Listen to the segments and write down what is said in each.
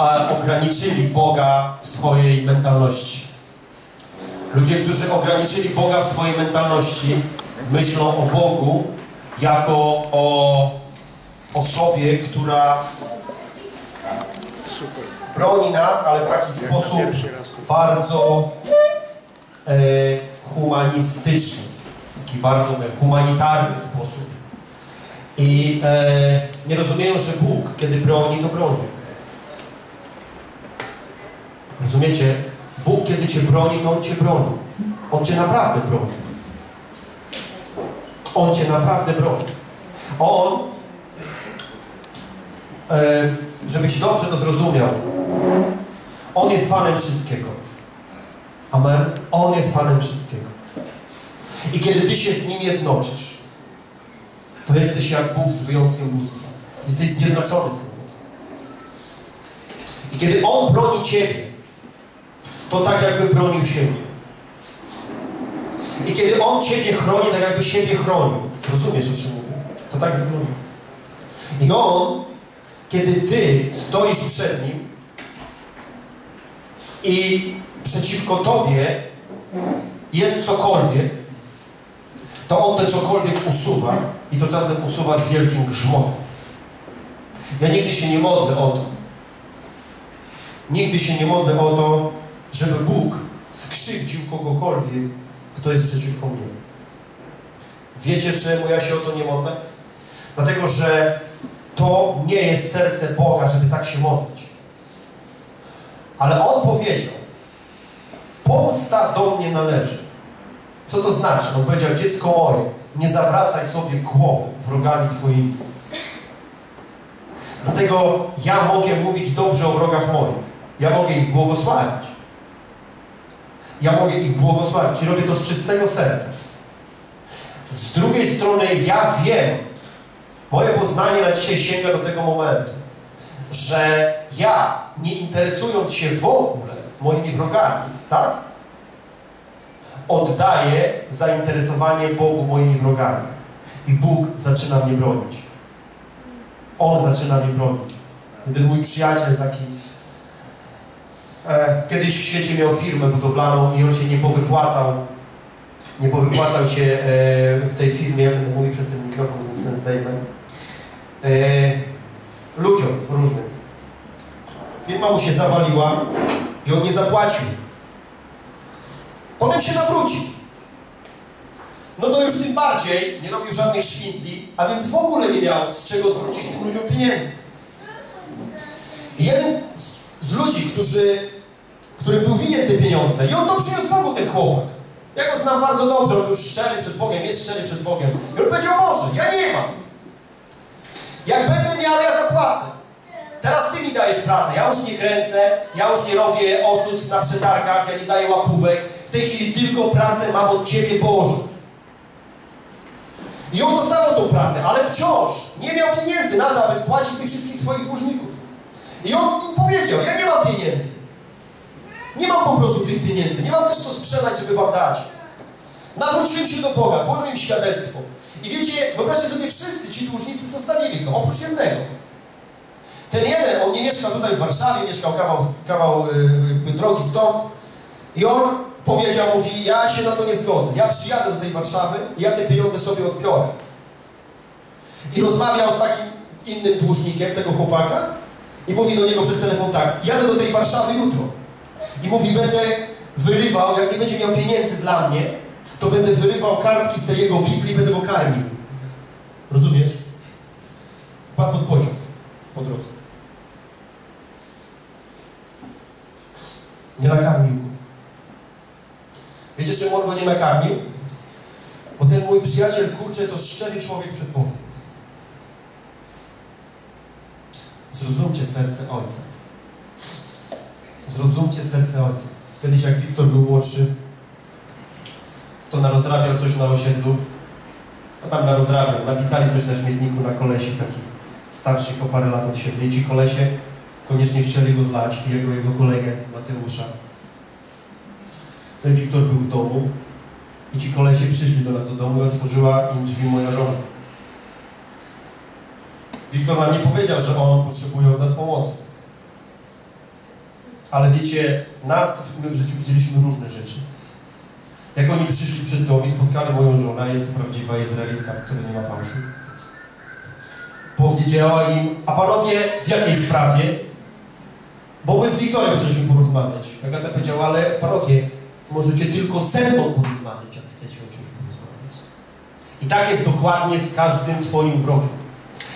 a, ograniczyli Boga w swojej mentalności. Ludzie, którzy ograniczyli Boga w swojej mentalności, myślą o Bogu jako o osobie, która broni nas, ale w taki sposób bardzo e, humanistyczny, taki bardzo humanitarny sposób. I e, nie rozumieją, że Bóg, kiedy broni, to broni. Rozumiecie? Bóg, kiedy Cię broni, to On Cię broni. On Cię naprawdę broni. On Cię naprawdę broni. On, e, żebyś dobrze to zrozumiał, On jest Panem wszystkiego. Amen? On jest Panem wszystkiego. I kiedy Ty się z Nim jednoczysz, to jesteś jak Bóg z wyjątkiem bóstwa. Jesteś zjednoczony z Nim. I kiedy On broni Ciebie, to tak jakby bronił siebie. I kiedy On Ciebie chroni, tak jakby siebie chronił. Rozumiesz, o czym mówię? To tak wygląda. I On, kiedy Ty stoisz przed Nim i przeciwko Tobie jest cokolwiek, to On te cokolwiek usuwa i to czasem usuwa z wielkim grzmotem. Ja nigdy się nie modlę o to. Nigdy się nie modlę o to, żeby Bóg skrzywdził kogokolwiek, kto jest przeciwko mnie. Wiecie, czemu ja się o to nie modlę? Dlatego, że to nie jest serce Boga, żeby tak się modlić. Ale On powiedział, pomsta do mnie należy. Co to znaczy? On powiedział, dziecko moje, nie zawracaj sobie głowy wrogami Twoimi. Dlatego ja mogę mówić dobrze o wrogach moich. Ja mogę ich błogosławić. Ja mogę ich błogosławić i robię to z czystego serca. Z drugiej strony ja wiem, moje poznanie na dzisiaj sięga do tego momentu, że ja, nie interesując się w ogóle moimi wrogami, tak? Oddaję zainteresowanie Bogu moimi wrogami. I Bóg zaczyna mnie bronić. On zaczyna mnie bronić. Jeden mój przyjaciel taki kiedyś w świecie miał firmę budowlaną i on się nie powypłacał. Nie powypłacał się e, w tej firmie, będę mówił przez ten mikrofon, więc ten zdejmę. E, ludziom różnym. Firma mu się zawaliła i on nie zapłacił. Potem się nawrócił. No to już tym bardziej nie robił żadnych świntli, a więc w ogóle nie miał z czego zwrócić tym ludziom pieniędzy. I jeden z ludzi, którzy, którym był winien te pieniądze, i on to przyniósł Bogu, ten chłopak. Ja go znam bardzo dobrze, on już szczery przed Bogiem, jest szczery przed Bogiem. I on powiedział, może, ja nie mam. Jak będę miał, ja zapłacę. Teraz Ty mi dajesz pracę, ja już nie kręcę, ja już nie robię oszustw na przetargach, ja nie daję łapówek. W tej chwili tylko pracę mam od Ciebie, Boże. I on dostawał tą pracę, ale wciąż nie miał pieniędzy na to, aby spłacić tych wszystkich swoich dłużników. I on powiedział, ja nie mam pieniędzy. Nie mam po prostu tych pieniędzy, nie mam też co sprzedać, żeby wam dać. Nawróciłem się do Boga, złożyłem im świadectwo. I wiecie, wyobraźcie sobie, wszyscy ci dłużnicy zostawili go, oprócz jednego. Ten jeden, on nie mieszkał tutaj w Warszawie, mieszkał kawał, kawał yy, drogi stąd. I on powiedział, mówi, ja się na to nie zgodzę. Ja przyjadę do tej Warszawy i ja te pieniądze sobie odbiorę. I rozmawiał z takim innym dłużnikiem tego chłopaka i mówi do niego przez telefon tak, jadę do tej Warszawy jutro. I mówi, będę wyrywał, jak nie będzie miał pieniędzy dla mnie, to będę wyrywał kartki z tej jego Biblii i będę go karmił. Rozumiesz? Wpadł pod pociąg po drodze. Nie nakarmił go. Wiecie, czemu on go nie nakarmił? Bo ten mój przyjaciel, kurczę, to szczery człowiek przed Bogiem. Zrozumcie serce Ojca. Zrozumcie serce Ojca. Kiedyś jak Wiktor był młodszy, to narozrabiał coś na osiedlu. No tam narozrabiał. Napisali coś na śmietniku na kolesi takich starszych o parę lat od siebie. I ci kolesie koniecznie chcieli go zlać i jego, jego kolegę Mateusza. Ten Wiktor był w domu i ci kolesie przyszli do nas do domu i otworzyła im drzwi moja żona. Wiktor nam nie powiedział, że on potrzebuje od nas pomocy. Ale wiecie, nas my w życiu widzieliśmy różne rzeczy. Jak oni przyszli przed dom i spotkali moją żonę, jest to prawdziwa Izraelitka, w której nie ma fałszu. Powiedziała im, a panowie w jakiej sprawie? Bo my z Wiktorem chcieliśmy porozmawiać. Agata powiedziała, ale panowie, możecie tylko ze mną porozmawiać, jak chcecie o czymś porozmawiać. I tak jest dokładnie z każdym twoim wrogiem.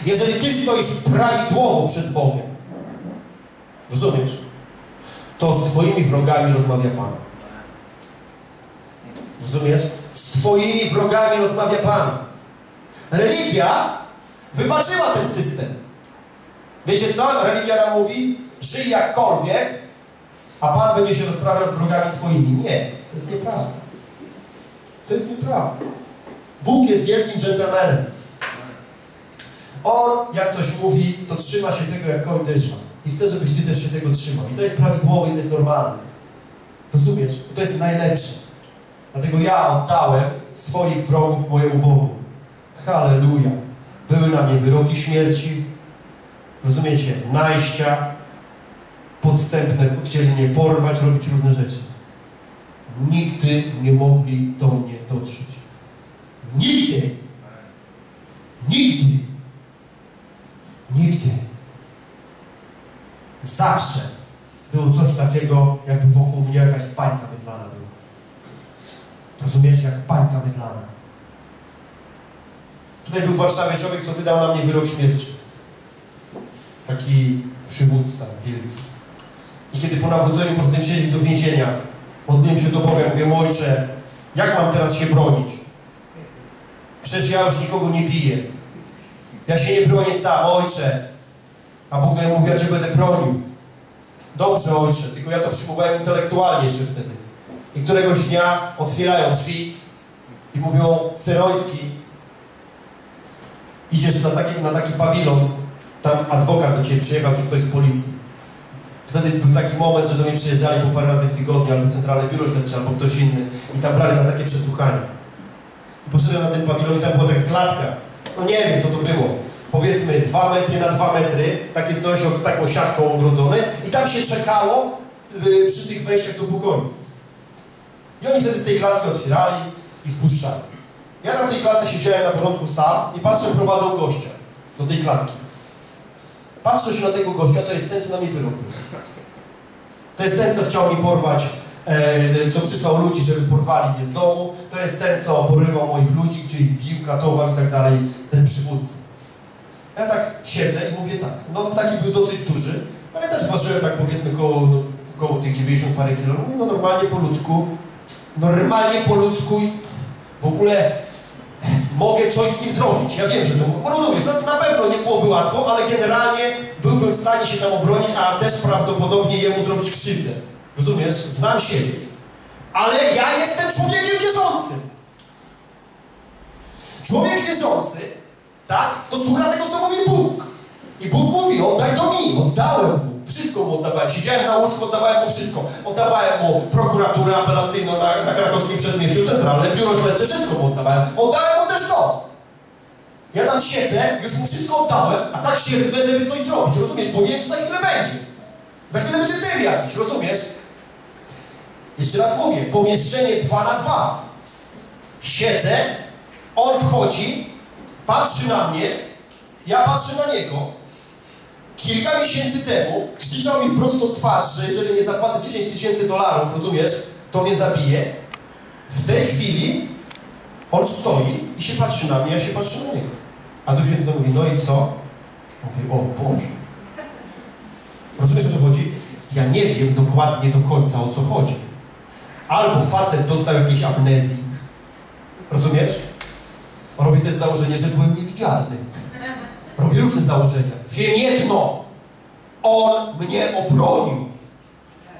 Jeżeli ty stoisz prawidłowo przed Bogiem, rozumiesz? To z twoimi wrogami rozmawia Pan. Rozumiesz? Z twoimi wrogami rozmawia Pan. Religia wybaczyła ten system. Wiecie co? Religia nam mówi, żyj jakkolwiek, a Pan będzie się rozprawiał z wrogami twoimi. Nie, to jest nieprawda. To jest nieprawda. Bóg jest wielkim dżentelmenem. On, jak coś mówi, to trzyma się tego jak kołderza. I chce, żebyś ty też się tego trzymał. I to jest prawidłowe i to jest normalne. Rozumiesz? To jest najlepsze. Dlatego ja oddałem swoich wrogów mojemu Bogu. Halleluja. Były na mnie wyroki śmierci. Rozumiecie? Najścia. Podstępne. Chcieli mnie porwać, robić różne rzeczy. Nigdy nie mogli do mnie dotrzeć. Nigdy. Nigdy. Nigdy. Zawsze było coś takiego, jakby wokół mnie jakaś bańka mydlana była. Rozumiesz, jak bańka mydlana. Tutaj był w Warszawie człowiek, co wydał na mnie wyrok śmierci. Taki przywódca wielki. I kiedy po nawróceniu poszedłem siedzieć do więzienia, modliłem się do Boga, mówię, Ojcze, jak mam teraz się bronić? Przecież ja już nikogo nie biję. Ja się nie bronię sam, Ojcze. A Bóg mi mówi, ja Cię będę bronił. Dobrze, Ojcze, tylko ja to przyjmowałem intelektualnie jeszcze wtedy. I któregoś dnia otwierają drzwi i mówią, Ceroński, idziesz na taki, na taki pawilon, tam adwokat do Ciebie przyjechał, czy ktoś z policji. Wtedy był taki moment, że do mnie przyjeżdżali po parę razy w tygodniu, albo Centralne Biuro Śledcze, albo ktoś inny i tam brali na takie przesłuchanie. I poszedłem na ten pawilon i tam była taka klatka. No nie wiem, co to było. Powiedzmy 2 metry na 2 metry, takie coś, taką siatką ogrodzone i tam się czekało y, przy tych wejściach do pokoju. I oni wtedy z tej klatki otwierali i wpuszczali. Ja na tej klatce siedziałem na porządku sam i patrzę, prowadzą gościa do tej klatki. Patrzę się na tego gościa, to jest ten, co na mnie wyrok. To jest ten, co chciał mi porwać, e, co przysłał ludzi, żeby porwali mnie z domu. To jest ten, co porywał moich ludzi, czy ich bił, katował i tak dalej, ten przywódca. Ja tak siedzę i mówię tak, no taki był dosyć duży, ale też ważyłem tak powiedzmy koło, no, koło tych 90 parę kilo. Mówię, no normalnie po ludzku, normalnie po ludzku i w ogóle mogę coś z nim zrobić. Ja wiem, że to rozumiesz, no, na pewno nie byłoby łatwo, ale generalnie byłbym w stanie się tam obronić, a też prawdopodobnie jemu zrobić krzywdę. Rozumiesz? Znam siebie. Ale ja jestem człowiekiem wierzącym. Człowiek wierzący, tak, to słucha tego, co mówi Bóg. I Bóg mówi, oddaj to mi, oddałem mu. Wszystko mu oddawałem. Siedziałem na łóżku, oddawałem mu wszystko. Oddawałem mu prokuraturę apelacyjną na, na krakowskim przedmieściu, centralne, biuro śledcze, wszystko mu oddawałem. Oddałem mu też to. Ja tam siedzę, już mu wszystko oddałem, a tak się rwę, żeby coś zrobić, rozumiesz? Bo nie wiem, co za chwilę będzie. Za chwilę będzie dym jakiś, rozumiesz? Jeszcze raz mówię, pomieszczenie 2 na 2. Siedzę, on wchodzi, patrzy na mnie, ja patrzę na niego. Kilka miesięcy temu krzyczał mi wprost od twarz, że jeżeli nie zapłacę 10 tysięcy dolarów, rozumiesz, to mnie zabije. W tej chwili on stoi i się patrzy na mnie, ja się patrzę na niego. A Duch Święty mówi, no i co? Mówi, o Boże. Rozumiesz, o co chodzi? Ja nie wiem dokładnie do końca, o co chodzi. Albo facet dostał jakiejś amnezji. Rozumiesz? Robię też założenie, że byłem niewidzialny. Robię różne założenia. Wiem jedno. On mnie obronił.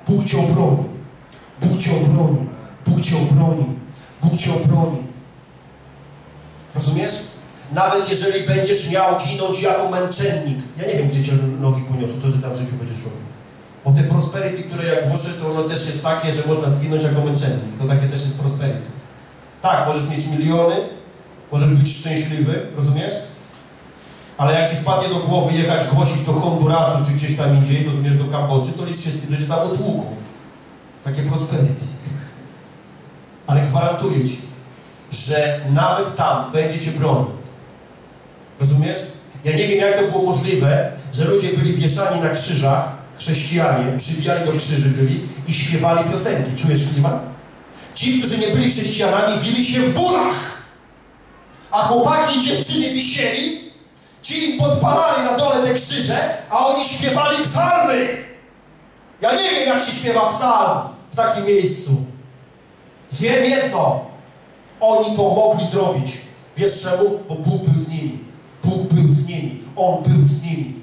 Bóg Cię obroni. Bóg Cię obroni. Bóg Cię obroni. Bóg Cię. Rozumiesz? Nawet jeżeli będziesz miał ginąć jako męczennik. Ja nie wiem, gdzie Cię nogi poniosą, co Ty tam w życiu będziesz robił. Bo te prosperity, które jak włożysz, to ono też jest takie, że można zginąć jako męczennik. To takie też jest prosperity. Tak, możesz mieć miliony, możesz być szczęśliwy, rozumiesz? Ale jak ci wpadnie do głowy jechać głosić do Hondurasu, czy gdzieś tam indziej, rozumiesz, do Kambodży, to licz się z tym, że cię tam otłuką. Takie prosperity. Ale gwarantuję ci, że nawet tam będziecie bronił. Rozumiesz? Ja nie wiem, jak to było możliwe, że ludzie byli wieszani na krzyżach, chrześcijanie, przybijali do krzyży byli i śpiewali piosenki. Czujesz klimat? Ci, którzy nie byli chrześcijanami, wili się w bólach. A chłopaki i dziewczyny wisieli, ci im podpalali na dole te krzyże, a oni śpiewali psalmy. Ja nie wiem, jak się śpiewa psalm w takim miejscu. Wiem jedno. Oni to mogli zrobić. Wiesz czemu? Bo Bóg był z nimi. Bóg był z nimi. On był z nimi.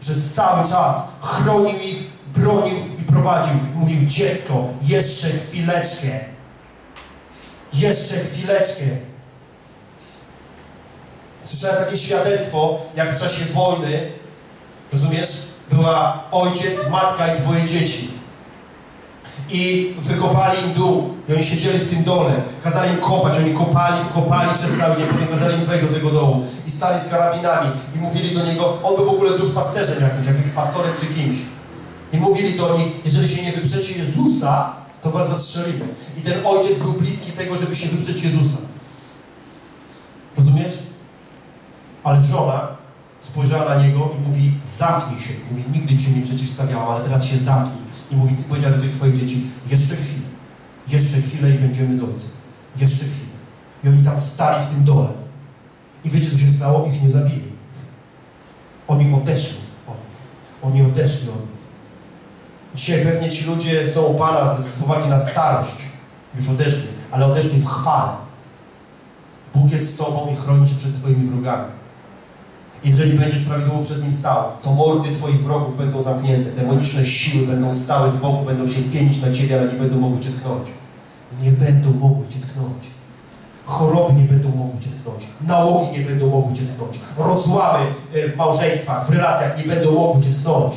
Przez cały czas chronił ich, bronił i prowadził. Mówił, dziecko, jeszcze chwileczkę. Jeszcze chwileczkę. Słyszałem takie świadectwo, jak w czasie wojny, rozumiesz, była ojciec, matka i dwoje dzieci. I wykopali im dół. I oni siedzieli w tym dole. Kazali im kopać. Oni kopali, kopali przez cały dzień. Potem kazali im wejść do tego dołu. I stali z karabinami. I mówili do niego, on był w ogóle duszpasterzem jakimś, jakimś pastorem czy kimś. I mówili do nich, jeżeli się nie wyprzecie Jezusa, to was zastrzelimy. I ten ojciec był bliski tego, żeby się wyprzeć Jezusa. Rozumiesz? Ale żona spojrzała na niego i mówi, zamknij się. Mówi, nigdy ci nie przeciwstawiałam, ale teraz się zamknij. I mówi, powiedziała do tych swoich dzieci, jeszcze chwilę, jeszcze chwilę i będziemy z ojcem. Jeszcze chwilę. I oni tam stali w tym dole. I wiecie, co się stało? Ich nie zabili. Oni odeszli od nich. Oni odeszli od nich. Dzisiaj pewnie ci ludzie są u Pana z, uwagi na starość. Już odeszli, ale odeszli w chwale. Bóg jest z Tobą i chroni Cię przed Twoimi wrogami. Jeżeli będziesz prawidłowo przed Nim stał, to mordy Twoich wrogów będą zamknięte. Demoniczne siły będą stały z boku, będą się pienić na Ciebie, ale nie będą mogły Cię tknąć. Nie będą mogły Cię tknąć. Choroby nie będą mogły Cię tknąć. Nałogi nie będą mogły Cię tknąć. Rozłamy e, w małżeństwach, w relacjach nie będą mogły Cię tknąć.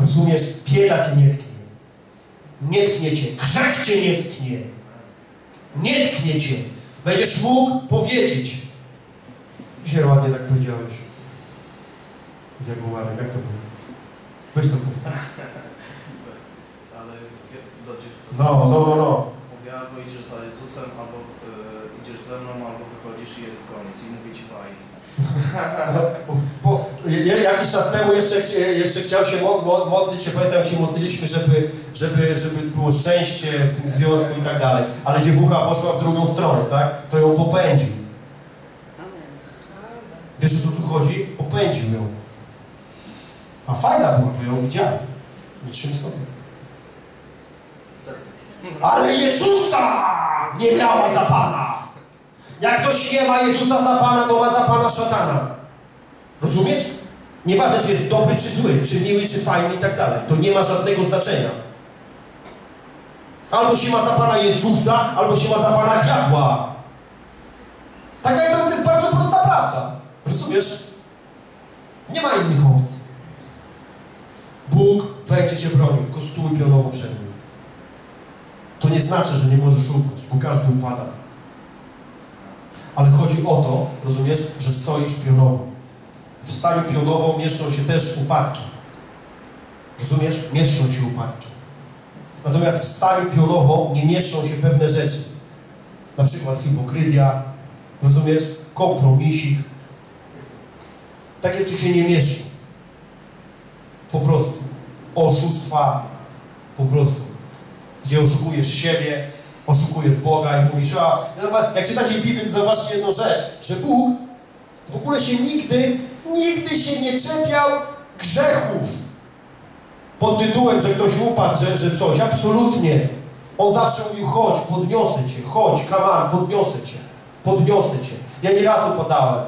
Rozumiesz? Bieda Cię nie tknie. Nie tknie Cię. Grzech Cię nie tknie. Nie tknie Cię. Będziesz mógł powiedzieć. Dzisiaj ładnie tak powiedziałeś. Z Jaguarem. Jak to było? Weź to powtórz. Ale do dziewczyny No, no, no, no. mówi albo idziesz za Jezusem, albo y, idziesz ze mną, albo wychodzisz i jest koniec. I mówię ci. Bo jakiś czas temu jeszcze, jeszcze chciał się mo- mo- modlić, się pamiętam, się modliliśmy, żeby, żeby, żeby było szczęście w tym związku i tak dalej. Ale dziewucha poszła w drugą stronę, tak? To ją popędził. Wiesz o co tu chodzi? Popędził ją. A fajna była, bo ją widziałem. Niczym sobie. Ale Jezusa nie miała za Pana. Jak ktoś nie ma Jezusa za Pana, to ma za Pana szatana. Rozumieć? Nieważne, czy jest dobry, czy zły, czy miły, czy fajny i tak dalej. To nie ma żadnego znaczenia. Albo się ma za Pana Jezusa, albo się ma za Pana diabła. Taka jest bardzo prosta prawda. Rozumiesz? Nie ma innych opcji. Bóg będzie Cię bronił, tylko stój pionowo przed Nim. To nie znaczy, że nie możesz upaść, bo każdy upada. Ale chodzi o to, rozumiesz, że stoisz pionowo. W staniu pionowo mieszczą się też upadki. Rozumiesz? Mieszczą się upadki. Natomiast w staniu pionowo nie mieszczą się pewne rzeczy. Na przykład hipokryzja, rozumiesz? Kompromisik. Takie rzeczy się nie mieszczą. Po prostu. Oszustwa. Po prostu. Gdzie oszukujesz siebie, oszukujesz Boga i mówisz, a jak czytacie Biblię, to zobaczcie jedną rzecz, że Bóg w ogóle się nigdy, nigdy się nie czepiał grzechów. Pod tytułem, że ktoś upadł, że, że coś. Absolutnie. On zawsze mówił, chodź, podniosę cię, chodź, kaman, podniosę cię, podniosę cię. Ja nieraz upadałem.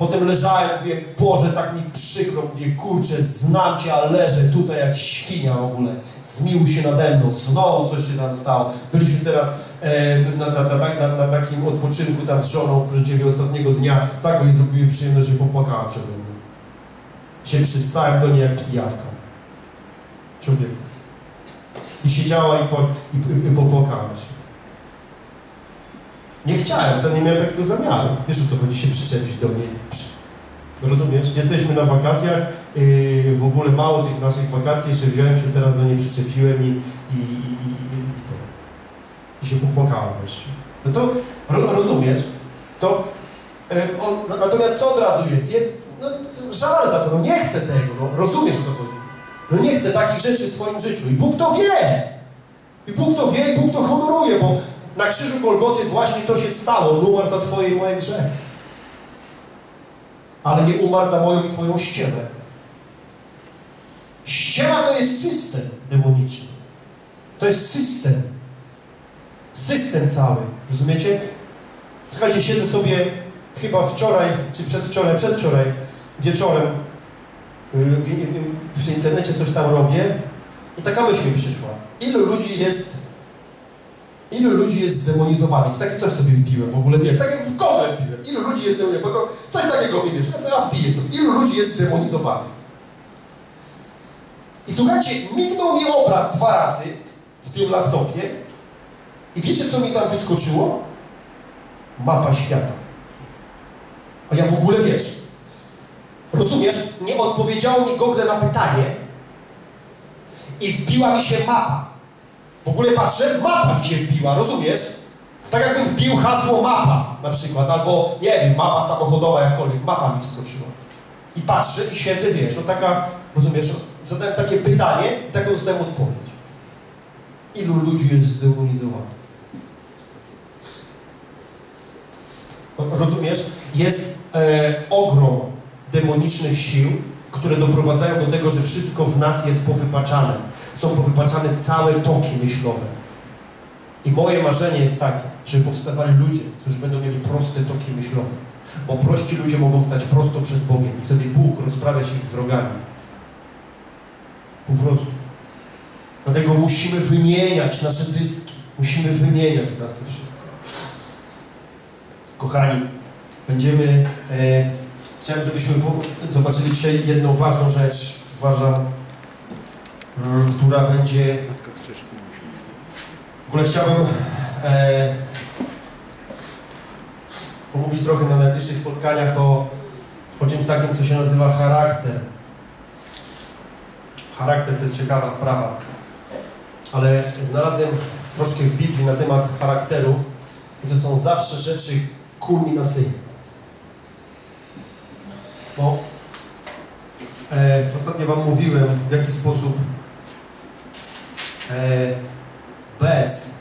Potem leżałem, mówię, Boże, tak mi przykro, mówię, kurczę, znam Cię, a leżę tutaj jak świnia w ogóle. Zmiłuj się nade mną, znowu coś się tam stało. Byliśmy teraz e, na, na, na, tak- na, takim odpoczynku tam z żoną ciebie ostatniego dnia. Tak jej zrobiły przyjemność, że popłakała przeze mnie. Się przystałem do niej jak pijawka. Człowiek. I siedziała i, po, i, i popłakała się. Nie chciałem, wcale nie miałem takiego zamiaru. Wiesz o co chodzi, się przyczepić do mnie. Rozumiesz? Jesteśmy na wakacjach, yy, w ogóle mało tych naszych wakacji, jeszcze wziąłem się teraz do niej przyczepiłem i, i, i, i, to. I się popłakałem wreszcie. No to ro, rozumiesz? To yy, on, natomiast co od razu jest? Jest no, żal za to, no nie chcę tego, no rozumiesz o co chodzi. No nie chcę takich rzeczy w swoim życiu i Bóg to wie. I Bóg to wie i Bóg to honoruje, bo na krzyżu Golgoty właśnie to się stało. On umarł za Twoje i moje grzechy. Ale nie umarł za moją i Twoją ściemę. Ściema to jest system demoniczny. To jest system. System cały. Rozumiecie? Słuchajcie, siedzę sobie chyba wczoraj, czy przedwczoraj, przedwczoraj wieczorem w, w, w internecie coś tam robię i taka myśl mi przyszła. Ilu ludzi jest ilu ludzi jest zdemonizowanych? Takie coś sobie wbiłem w ogóle, wiesz, tak jak w Google wbiłem. Ilu ludzi jest zdemonizowanych? Coś takiego mi wiesz, ja sobie wbiję sobie. Ilu ludzi jest zdemonizowanych? I słuchajcie, mignął mi obraz dwa razy w tym laptopie i wiecie, co mi tam wyskoczyło? Mapa świata. A ja w ogóle wiesz, rozumiesz, nie odpowiedziało mi Google na pytanie i wbiła mi się mapa. Ogóle patrzę, mapa mi się wbiła, rozumiesz? Tak jakbym wbił hasło mapa na przykład, albo nie wiem, mapa samochodowa jakkolwiek, mapa mi wskoczyła. I patrzę i siedzę, wiesz, no taka, rozumiesz, zadałem takie pytanie i taką dostałem odpowiedź. Ilu ludzi jest zdemonizowanych? Rozumiesz? Jest e, ogrom demonicznych sił, które doprowadzają do tego, że wszystko w nas jest powypaczane. Są powypaczane całe toki myślowe. I moje marzenie jest takie, żeby powstawali ludzie, którzy będą mieli proste toki myślowe. Bo prości ludzie mogą stać prosto przed Bogiem i wtedy Bóg rozprawia się ich z wrogami. Po prostu. Dlatego musimy wymieniać nasze dyski. Musimy wymieniać teraz to wszystko. Kochani, będziemy... E, chciałem, żebyśmy zobaczyli dzisiaj jedną ważną rzecz. Uważam, która będzie... W ogóle chciałbym e, pomówić trochę na najbliższych spotkaniach o, o czymś takim, co się nazywa charakter. Charakter to jest ciekawa sprawa, ale znalazłem troszkę w Biblii na temat charakteru i to są zawsze rzeczy kulminacyjne. Bo e, ostatnio Wam mówiłem, w jaki sposób bez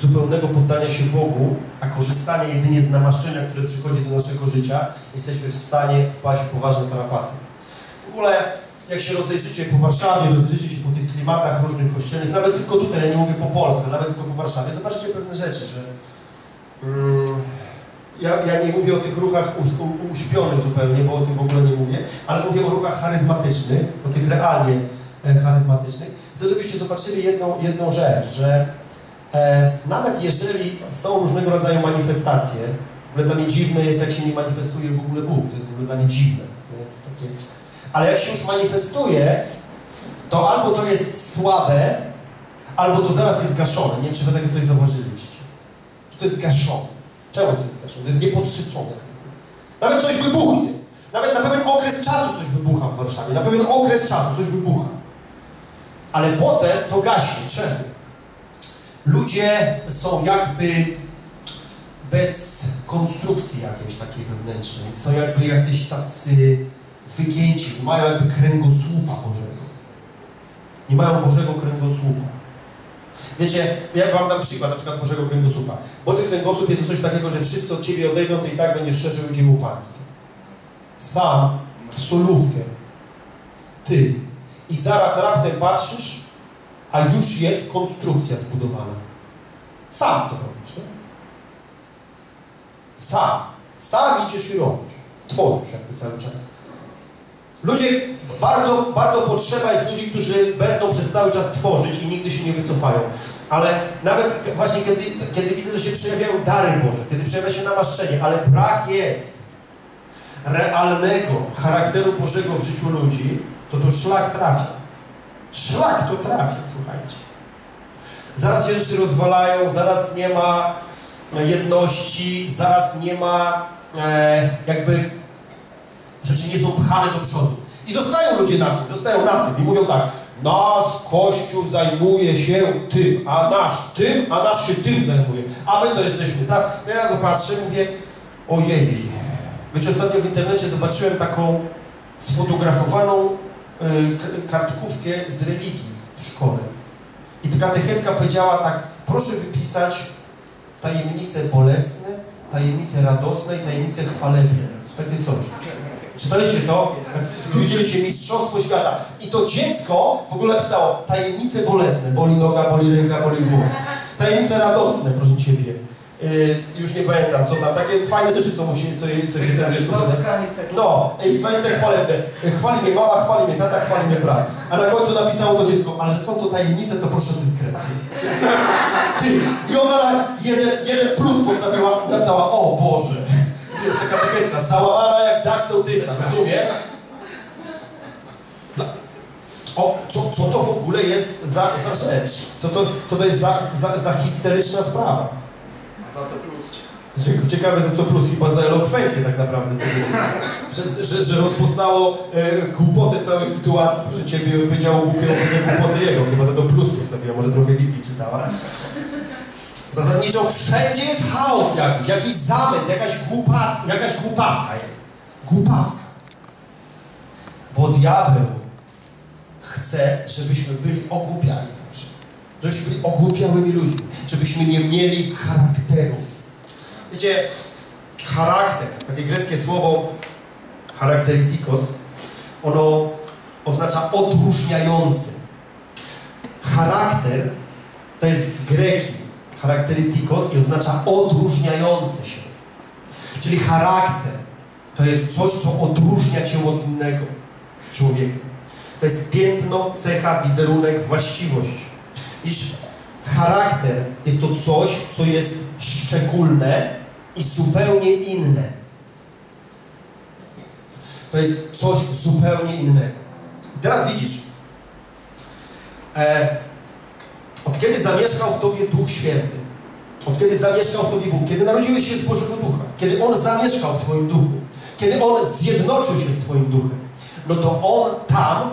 zupełnego poddania się Bogu, a korzystanie jedynie z namaszczenia, które przychodzi do naszego życia, jesteśmy w stanie wpaść w poważne tarapaty. W ogóle, jak się rozejrzycie po Warszawie, rozejrzycie się po tych klimatach różnych kościelnych, nawet tylko tutaj, ja nie mówię po Polsce, nawet tylko po Warszawie, zobaczycie pewne rzeczy, że mm, ja, ja, nie mówię o tych ruchach uśpionych zupełnie, bo o tym w ogóle nie mówię, ale mówię o ruchach charyzmatycznych, o tych realnie e, charyzmatycznych. Chcę, żebyście zobaczyli jedną, jedną rzecz, że e, nawet jeżeli są różnego rodzaju manifestacje, w ogóle dla mnie dziwne jest, jak się nie manifestuje w ogóle Bóg, to jest w ogóle dla mnie dziwne. Takie, ale jak się już manifestuje, to albo to jest słabe, albo to zaraz jest gaszone. Nie wiem, czy wy coś zauważyliście. Że to jest gaszone. Czemu to jest gaszone? To jest niepodsycone. Nawet coś wybuchnie. Nawet na pewien okres czasu coś wybucha w Warszawie. Na pewien okres czasu coś wybucha. Ale potem to gaśnie. Czemu? Ludzie są jakby bez konstrukcji jakiejś takiej wewnętrznej. Są jakby jacyś tacy wygięci. Mają jakby kręgosłupa Bożego. Nie mają Bożego kręgosłupa. Wiecie, ja wam dam przykład, na przykład Bożego kręgosłupa. Boży kręgosłup jest coś takiego, że wszyscy od Ciebie odejdą, to i tak będziesz szerzył dzieło Pańskie. Sam, w solówkę. Ty. I zaraz raptem patrzysz, a już jest konstrukcja zbudowana. Sam to robisz, nie? Sam. Sam idziesz i robisz. Tworzysz jakby cały czas. Ludzie, bardzo, bardzo potrzeba jest ludzi, którzy będą przez cały czas tworzyć i nigdy się nie wycofają. Ale nawet właśnie kiedy, kiedy widzę, że się przejawiają dary Boże, kiedy przejawia się namaszczenie, ale brak jest realnego charakteru Bożego w życiu ludzi, to to szlak trafia. Szlak to trafia, słuchajcie. Zaraz się rzeczy rozwalają, zaraz nie ma jedności, zaraz nie ma e, jakby Rzeczy nie są pchane do przodu. I zostają ludzie na czym? Zostają na tym i mówią tak, nasz Kościół zajmuje się tym, a nasz tym, a nasz się tym zajmuje. A my to jesteśmy, tak? Ja na to patrzę, mówię, ojej. Wiecie, ostatnio w internecie zobaczyłem taką sfotografowaną kartkówkę z religii w szkole. I ta katechetka powiedziała tak, proszę wypisać tajemnice bolesne, tajemnice radosne i tajemnice chwalebne. Takie coś. Czytaliście to? Widzieliście Mistrzostwo Świata. I to dziecko w ogóle pisało tajemnice bolesne. Boli noga, boli ręka, boli głowa. Tajemnice radosne, proszę Ciebie. Yy, już nie pamiętam, co tam, takie fajne rzeczy, co, musi, co, co się tam dziecko... No, i tajemnice chwalebne. Chwali mnie mama, chwali mnie tata, chwali mnie brat. A na końcu napisało to dziecko, ale są to tajemnice, to proszę dyskrecję. Ty, i ona na jeden, jeden plus postawiła, napisała, o Boże. Wiesz, taka katechetka, załamana jak dach sołtysa, rozumiesz? No, O, co, co to w ogóle jest za, za rzecz? Co to, co to jest za, za, za histeryczna sprawa? Za to plus. Cie- Ciekawe za co plus, chyba za elokwencję tak naprawdę że, że, rozpoznało e, głupotę całej sytuacji, że ciebie powiedziało głupotę głupoty jego, chyba za to plus postawiła, może trochę Biblii czytała. Zasadniczo wszędzie jest chaos jakiś, jakiś zamęt, jakaś głupat, jakaś głupawka jest. Głupawka. Bo diabeł chce, żebyśmy byli ogłupiali zawsze. Żebyśmy ogłupiałymi ludźmi. Żebyśmy nie mieli charakteru. Wiecie, charakter, takie greckie słowo charakteritikos, ono oznacza odróżniający. Charakter to jest z greki charakteritikos i oznacza odróżniający się. Czyli charakter to jest coś, co odróżnia cię od innego człowieka. To jest piętno, cecha, wizerunek, właściwość. Iż charakter. Jest to coś, co jest szczególne i zupełnie inne. To jest coś zupełnie innego. I teraz widzisz, e, od kiedy zamieszkał w Tobie Duch Święty, od kiedy zamieszkał w Tobie Bóg, kiedy narodziłeś się z Bożego Ducha, kiedy On zamieszkał w Twoim duchu, kiedy On zjednoczył się z Twoim duchem, no to On tam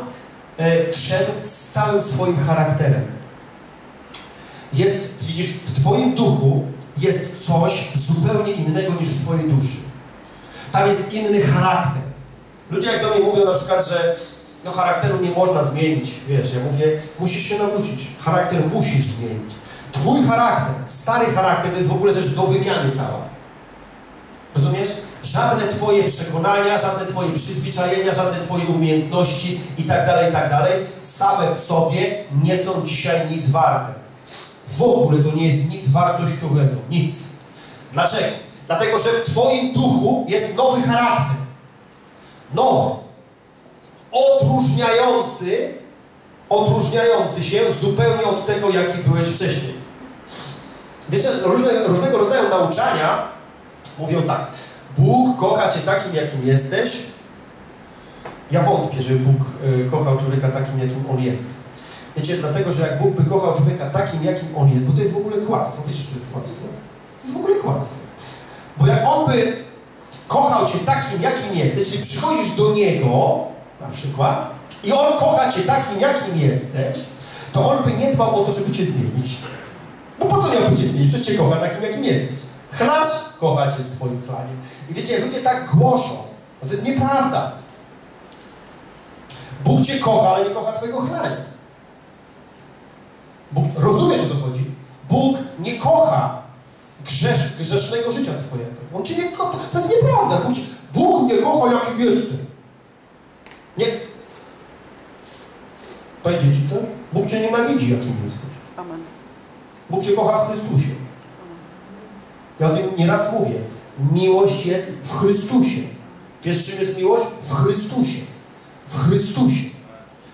e, wszedł z całym swoim charakterem. Jest, widzisz, w Twoim duchu jest coś zupełnie innego niż w Twojej duszy. Tam jest inny charakter. Ludzie jak do mnie mówią na przykład, że no charakteru nie można zmienić, wiesz, ja mówię, musisz się nawrócić. Charakter musisz zmienić. Twój charakter, stary charakter to jest w ogóle rzecz do wymiany cała. Rozumiesz? Żadne Twoje przekonania, żadne Twoje przyzwyczajenia, żadne Twoje umiejętności i tak dalej, i tak dalej, same w sobie nie są dzisiaj nic warte. W ogóle to nie jest nic wartościowego. Nic. Dlaczego? Dlatego, że w Twoim duchu jest nowy charakter. Nowy. Odróżniający, odróżniający się zupełnie od tego, jaki byłeś wcześniej. Wiecie, różne, różnego rodzaju nauczania mówią tak. Bóg kocha Cię takim, jakim jesteś. Ja wątpię, że Bóg y, kochał człowieka takim, jakim on jest. Wiecie, dlatego, że jak Bóg by kochał człowieka takim, jakim on jest, bo to jest w ogóle kłamstwo. Wiecie, że to jest kłamstwo? To jest w ogóle kłamstwo. Bo jak on by kochał Cię takim, jakim jesteś, czyli przychodzisz do Niego, na przykład, i On kocha Cię takim, jakim jesteś, to On by nie dbał o to, żeby Cię zmienić. Bo po to miałby Cię zmienić, przecież Cię kocha takim, jakim jesteś. Chlacz kocha Cię z Twoim chlaniem. I wiecie, ludzie tak głoszą. To jest nieprawda. Bóg Cię kocha, ale nie kocha Twojego chlania. Bóg, rozumiesz o co chodzi? Bóg nie kocha grzesz, grzesznego życia Twojego. On Cię nie kocha. To jest nieprawda. Bóg, Bóg mnie kocha, jakim jestem. Nie. Powiedzieć Ci co? Bóg Cię nienawidzi, jakim jesteś. Amen. Bóg Cię kocha w Chrystusie. Ja o tym nieraz mówię. Miłość jest w Chrystusie. Wiesz, czym jest miłość? W Chrystusie. W Chrystusie.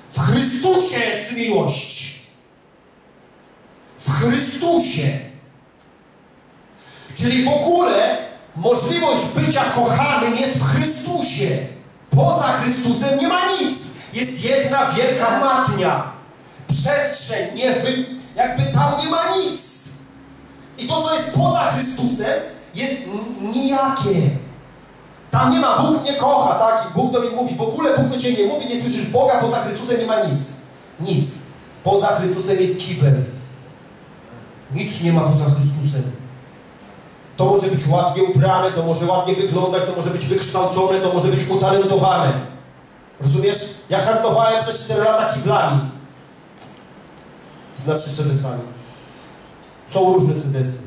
W Chrystusie jest miłość. W Chrystusie. Czyli w ogóle możliwość bycia kochanym jest w Chrystusie. Poza Chrystusem nie ma nic. Jest jedna wielka matnia. Przestrzeń, nie wy... jakby tam nie ma nic. I to, co jest poza Chrystusem, jest nijakie. Tam nie ma, Bóg mnie kocha, tak? I Bóg do mnie mówi, w ogóle Bóg do Ciebie nie mówi, nie słyszysz Boga, poza Chrystusem nie ma nic. Nic. Poza Chrystusem jest kibel. Nic nie ma poza Chrystusem. To może być ładnie ubrane, to może ładnie wyglądać, to może być wykształcone, to może być utalentowane. Rozumiesz? Ja handlowałem przez 4 lata kiblami. Znaczy sedesami. Są różne sedesy.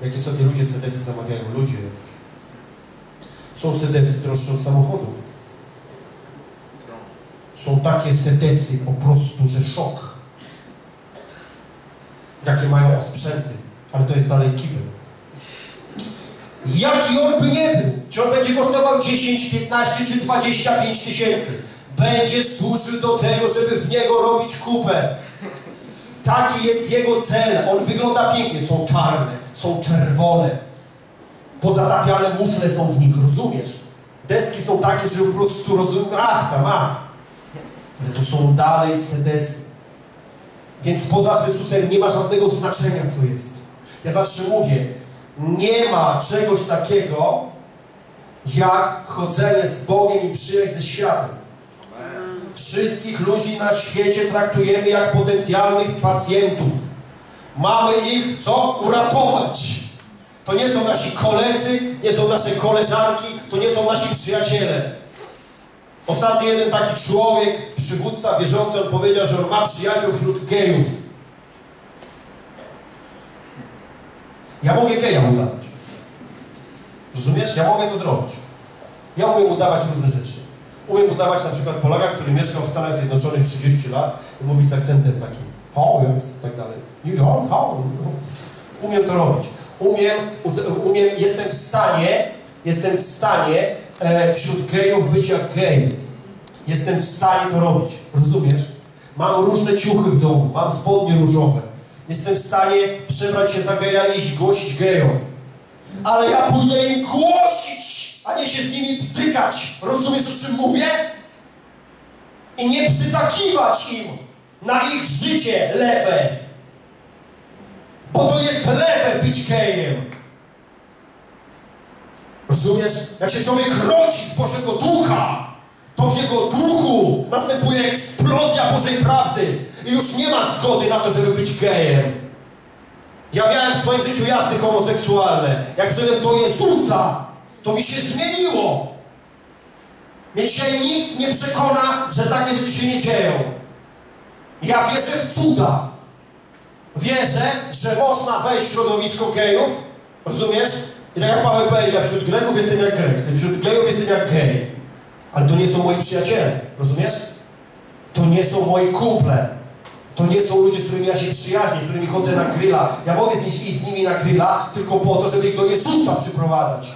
Jakie sobie ludzie sedesy zamawiają? Ludzie. Są sedesy droższe od samochodów. Są takie sedesy po prostu, że szok. Jakie mają sprzęty. Ale to jest dalej kibel. Jaki on by nie był, czy on będzie kosztował 10, 15 czy 25 tysięcy, będzie służył do tego, żeby w niego robić kupę. Taki jest jego cel. On wygląda pięknie. Są czarne, są czerwone. Pozatapiane muszle są w nich, rozumiesz? Deski są takie, że po prostu rozumiem, ach tam, ach. Ale to są dalej sedesy. Więc poza Chrystusem nie ma żadnego znaczenia, co jest. Ja zawsze mówię, nie ma czegoś takiego, jak chodzenie z Bogiem i przyjaźń ze światem. Wszystkich ludzi na świecie traktujemy jak potencjalnych pacjentów. Mamy ich co? Uratować. To nie są nasi koledzy, nie są nasze koleżanki, to nie są nasi przyjaciele. Ostatnio jeden taki człowiek, przywódca wierzący, on powiedział, że on ma przyjaciół wśród gejów. Ja mogę geja udawać. Rozumiesz? Ja mogę to zrobić. Ja umiem udawać różne rzeczy. Umiem udawać na przykład Polaka, który mieszkał w Stanach Zjednoczonych 30 lat i mówi z akcentem takim o, jest, tak dalej. New York, o. Umiem to robić. Umiem, umiem, jestem w stanie, jestem w stanie e, wśród gejów być jak gej. Jestem w stanie to robić. Rozumiesz? Mam różne ciuchy w domu, mam spodnie różowe. Jestem w stanie przebrać się za geja i iść głosić gejom. Ale ja pójdę im głosić, a nie się z nimi bzykać. Rozumiesz, o czym mówię? I nie przytakiwać im na ich życie lewe. Bo to jest lewe być gejem. Rozumiesz? Jak się człowiek rodzi z Bożego Ducha, to w jego duchu następuje eksplozja Bożej prawdy i już nie ma zgody na to, żeby być gejem. Ja miałem w swoim życiu jazdy homoseksualne. Jak przyszedłem do Jezusa, to mi się zmieniło. Mnie dzisiaj nikt nie przekona, że takie rzeczy się nie dzieją. Ja wierzę w cuda. Wierzę, że można wejść w środowisko gejów, rozumiesz? I tak jak Paweł powiedział, wśród Greków jestem jak Grek, wśród gejów jestem jak gej. Ale to nie są moi przyjaciele, rozumiesz? To nie są moi kumple. To nie są ludzie, z którymi ja się przyjaźnię, z którymi chodzę na grilla. Ja mogę iść z nimi na grilla tylko po to, żeby ich do Jezusa przyprowadzać.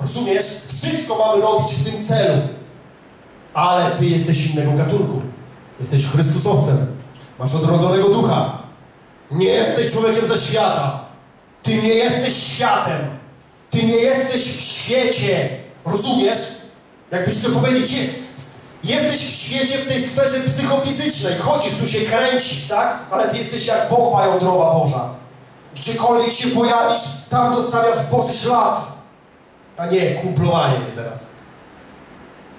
Rozumiesz? Wszystko mamy robić w tym celu. Ale Ty jesteś innego gatunku. Jesteś Chrystusowcem. Masz odrodzonego ducha. Nie jesteś człowiekiem ze świata. Ty nie jesteś światem. Ty nie jesteś w świecie. Rozumiesz? Jakbyś to powiedzieć, jesteś w świecie w tej sferze psychofizycznej. Chodzisz, tu się kręcisz, tak? Ale ty jesteś jak bomba jądrowa Boża. Gdziekolwiek się pojawisz, tam zostawiasz Boży ślad. A nie, kumplowanie mnie teraz.